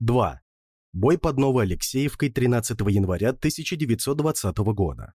2. Бой под Новой Алексеевкой 13 января 1920 года.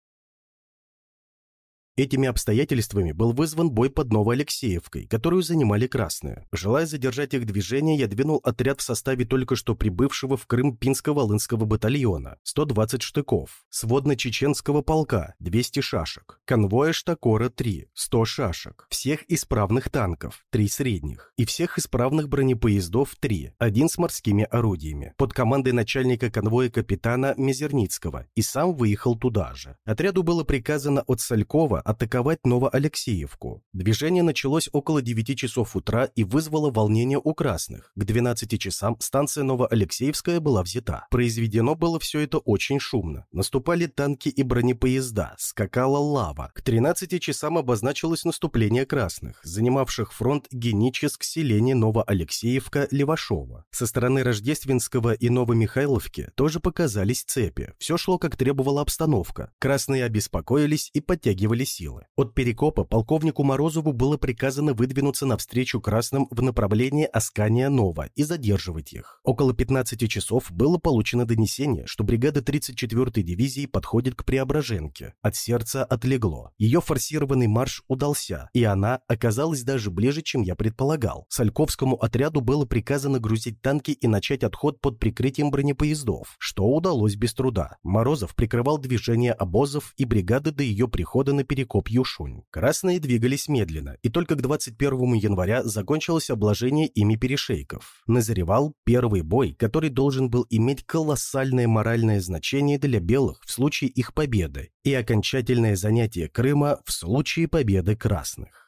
Этими обстоятельствами был вызван бой под Новоалексеевкой, которую занимали красные. Желая задержать их движение, я двинул отряд в составе только что прибывшего в Крым Пинско-Волынского батальона, 120 штыков, сводно-чеченского полка, 200 шашек, конвоя Штакора 3, 100 шашек, всех исправных танков, 3 средних, и всех исправных бронепоездов 3, один с морскими орудиями, под командой начальника конвоя капитана Мизерницкого, и сам выехал туда же. Отряду было приказано от Салькова атаковать Новоалексеевку. Движение началось около 9 часов утра и вызвало волнение у красных. К 12 часам станция Новоалексеевская была взята. Произведено было все это очень шумно. Наступали танки и бронепоезда, скакала лава. К 13 часам обозначилось наступление красных, занимавших фронт Геническ, селение Новоалексеевка, Левашова. Со стороны Рождественского и Новомихайловки тоже показались цепи. Все шло, как требовала обстановка. Красные обеспокоились и подтягивались силы. От Перекопа полковнику Морозову было приказано выдвинуться навстречу красным в направлении Аскания-Нова и задерживать их. Около 15 часов было получено донесение, что бригада 34-й дивизии подходит к Преображенке. От сердца отлегло. Ее форсированный марш удался, и она оказалась даже ближе, чем я предполагал. Сальковскому отряду было приказано грузить танки и начать отход под прикрытием бронепоездов, что удалось без труда. Морозов прикрывал движение обозов и бригады до ее прихода на перекоп Перекоп-Юшунь. Красные двигались медленно, и только к 21 января закончилось обложение ими перешейков. Назревал первый бой, который должен был иметь колоссальное моральное значение для белых в случае их победы и окончательное занятие Крыма в случае победы красных.